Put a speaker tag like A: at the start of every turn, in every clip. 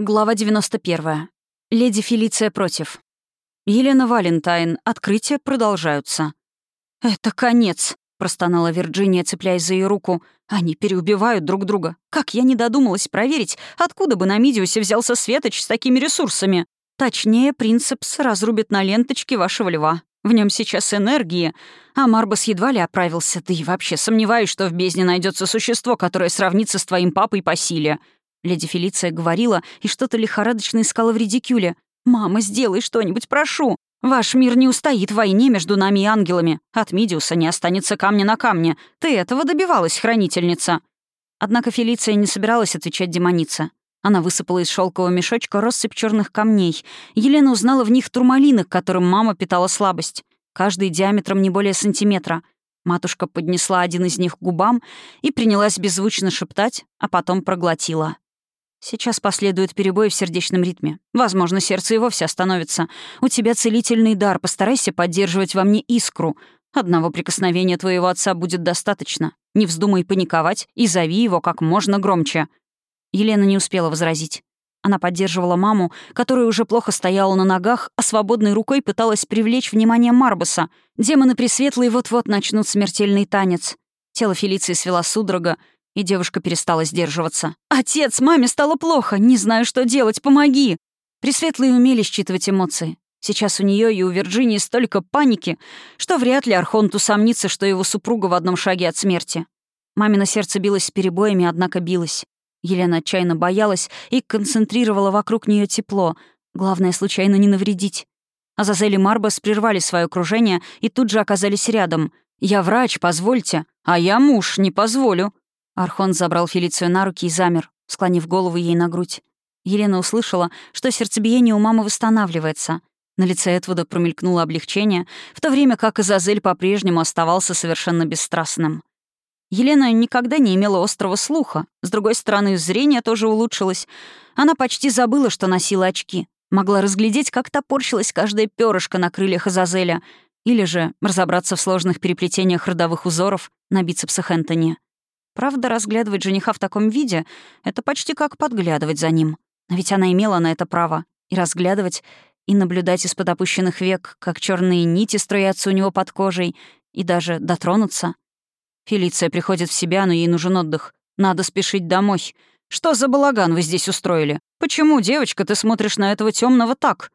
A: Глава 91. Леди Фелиция против. Елена Валентайн. Открытия продолжаются. «Это конец», — простонала Вирджиния, цепляясь за ее руку. «Они переубивают друг друга. Как я не додумалась проверить, откуда бы на Мидиусе взялся Светоч с такими ресурсами? Точнее, принцепс разрубит на ленточке вашего льва. В нем сейчас энергии, а Марбас едва ли оправился. Да и вообще сомневаюсь, что в бездне найдется существо, которое сравнится с твоим папой по силе». Леди Фелиция говорила и что-то лихорадочно искала в редикюле. «Мама, сделай что-нибудь, прошу! Ваш мир не устоит в войне между нами и ангелами. От Мидиуса не останется камня на камне. Ты этого добивалась, хранительница!» Однако Фелиция не собиралась отвечать демонице. Она высыпала из шелкового мешочка россыпь черных камней. Елена узнала в них турмалины, к которым мама питала слабость. Каждый диаметром не более сантиметра. Матушка поднесла один из них к губам и принялась беззвучно шептать, а потом проглотила. Сейчас последует перебой в сердечном ритме. Возможно, сердце и вовсе остановится. У тебя целительный дар, постарайся поддерживать во мне искру. Одного прикосновения твоего отца будет достаточно. Не вздумай паниковать и зови его как можно громче». Елена не успела возразить. Она поддерживала маму, которая уже плохо стояла на ногах, а свободной рукой пыталась привлечь внимание Марбаса. Демоны Пресветлые вот-вот начнут смертельный танец. Тело Фелиции свела судорога, и девушка перестала сдерживаться. «Отец, маме стало плохо! Не знаю, что делать, помоги!» Пресветлые умели считывать эмоции. Сейчас у нее и у Вирджинии столько паники, что вряд ли Архонт усомнится, что его супруга в одном шаге от смерти. Мамино сердце билось с перебоями, однако билось. Елена отчаянно боялась и концентрировала вокруг нее тепло. Главное, случайно не навредить. Азазель и Марбас прервали свое окружение и тут же оказались рядом. «Я врач, позвольте». «А я муж, не позволю», Архон забрал Фелицию на руки и замер, склонив голову ей на грудь. Елена услышала, что сердцебиение у мамы восстанавливается. На лице Этвуда промелькнуло облегчение, в то время как Изазель по-прежнему оставался совершенно бесстрастным. Елена никогда не имела острого слуха. С другой стороны, зрение тоже улучшилось. Она почти забыла, что носила очки. Могла разглядеть, как топорщилась каждая перышко на крыльях Азазеля, или же разобраться в сложных переплетениях родовых узоров на бицепсах Энтони. Правда, разглядывать жениха в таком виде — это почти как подглядывать за ним. Но ведь она имела на это право. И разглядывать, и наблюдать из-под опущенных век, как черные нити строятся у него под кожей, и даже дотронуться. Фелиция приходит в себя, но ей нужен отдых. Надо спешить домой. Что за балаган вы здесь устроили? Почему, девочка, ты смотришь на этого темного так?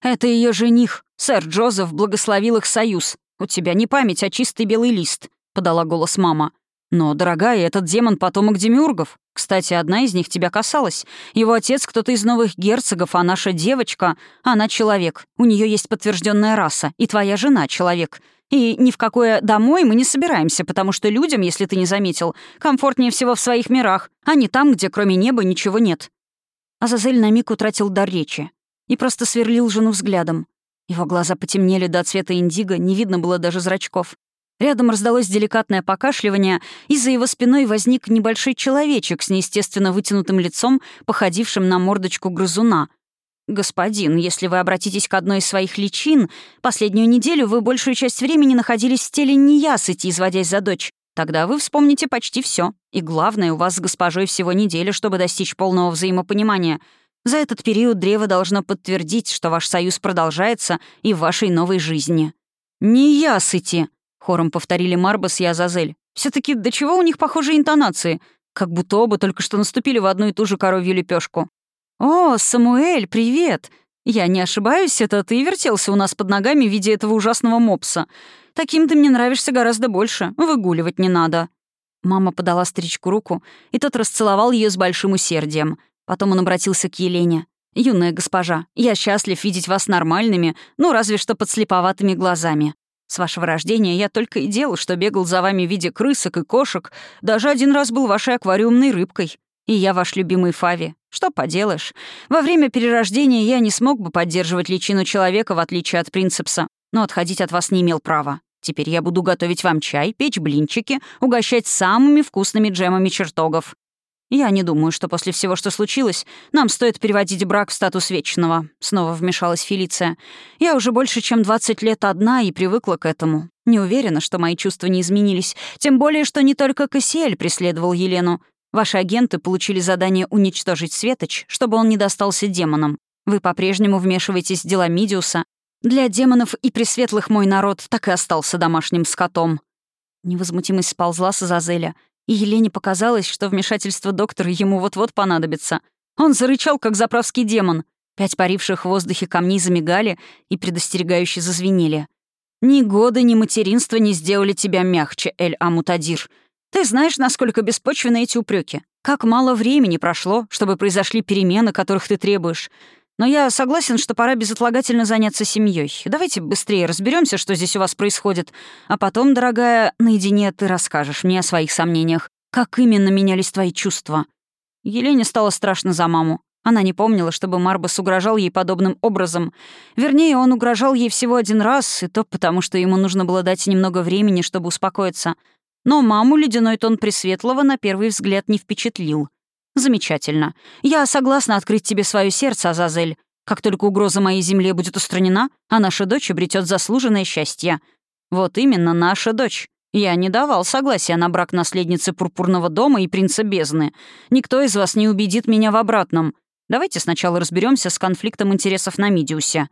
A: Это ее жених. Сэр Джозеф благословил их союз. У тебя не память, а чистый белый лист, подала голос мама. Но, дорогая, этот демон — потомок демиургов. Кстати, одна из них тебя касалась. Его отец — кто-то из новых герцогов, а наша девочка — она человек. У нее есть подтвержденная раса, и твоя жена — человек. И ни в какое «домой» мы не собираемся, потому что людям, если ты не заметил, комфортнее всего в своих мирах, а не там, где кроме неба ничего нет». Азазель на миг утратил дар речи и просто сверлил жену взглядом. Его глаза потемнели до цвета индиго, не видно было даже зрачков. Рядом раздалось деликатное покашливание, и за его спиной возник небольшой человечек с неестественно вытянутым лицом, походившим на мордочку грызуна. «Господин, если вы обратитесь к одной из своих личин, последнюю неделю вы большую часть времени находились в теле неясыти, изводясь за дочь. Тогда вы вспомните почти все. И главное, у вас с госпожой всего неделя, чтобы достичь полного взаимопонимания. За этот период древо должно подтвердить, что ваш союз продолжается и в вашей новой жизни». «Неясыти!» Хором повторили Марбас и Азазель. все таки до чего у них похожие интонации? Как будто оба только что наступили в одну и ту же коровью лепешку. «О, Самуэль, привет! Я не ошибаюсь, это ты вертелся у нас под ногами в виде этого ужасного мопса. Таким ты мне нравишься гораздо больше, выгуливать не надо». Мама подала старичку руку, и тот расцеловал ее с большим усердием. Потом он обратился к Елене. «Юная госпожа, я счастлив видеть вас нормальными, ну, разве что под слеповатыми глазами. С вашего рождения я только и делал, что бегал за вами в виде крысок и кошек. Даже один раз был вашей аквариумной рыбкой. И я ваш любимый Фави. Что поделаешь? Во время перерождения я не смог бы поддерживать личину человека, в отличие от принцепса, но отходить от вас не имел права. Теперь я буду готовить вам чай, печь блинчики, угощать самыми вкусными джемами чертогов. «Я не думаю, что после всего, что случилось, нам стоит переводить брак в статус вечного», — снова вмешалась Фелиция. «Я уже больше чем 20 лет одна и привыкла к этому. Не уверена, что мои чувства не изменились, тем более, что не только Кассиэль преследовал Елену. Ваши агенты получили задание уничтожить Светоч, чтобы он не достался демонам. Вы по-прежнему вмешиваетесь в дела Мидиуса. Для демонов и пресветлых мой народ так и остался домашним скотом». Невозмутимость сползла с Азазеля, и Елене показалось, что вмешательство доктора ему вот-вот понадобится. Он зарычал, как заправский демон. Пять паривших в воздухе камней замигали и предостерегающе зазвенели. «Ни годы, ни материнство не сделали тебя мягче, Эль-Амутадир. Ты знаешь, насколько беспочвены эти упреки. Как мало времени прошло, чтобы произошли перемены, которых ты требуешь. Но я согласен, что пора безотлагательно заняться семьей. Давайте быстрее разберемся, что здесь у вас происходит. А потом, дорогая, наедине ты расскажешь мне о своих сомнениях. Как именно менялись твои чувства?» Елене стало страшно за маму. Она не помнила, чтобы Марбас угрожал ей подобным образом. Вернее, он угрожал ей всего один раз, и то потому, что ему нужно было дать немного времени, чтобы успокоиться. Но маму ледяной тон Пресветлого на первый взгляд не впечатлил. «Замечательно. Я согласна открыть тебе свое сердце, Азазель. Как только угроза моей земле будет устранена, а наша дочь обретет заслуженное счастье. Вот именно наша дочь. Я не давал согласия на брак наследницы Пурпурного дома и принца Бездны. Никто из вас не убедит меня в обратном. Давайте сначала разберемся с конфликтом интересов на Мидиусе».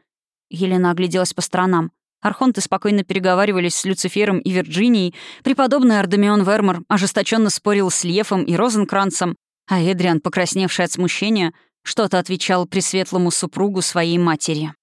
A: Елена огляделась по сторонам. Архонты спокойно переговаривались с Люцифером и Вирджинией, преподобный Ардемион Вермор ожесточенно спорил с Льефом и Розенкранцем, а Эдриан, покрасневший от смущения, что-то отвечал пресветлому супругу своей матери.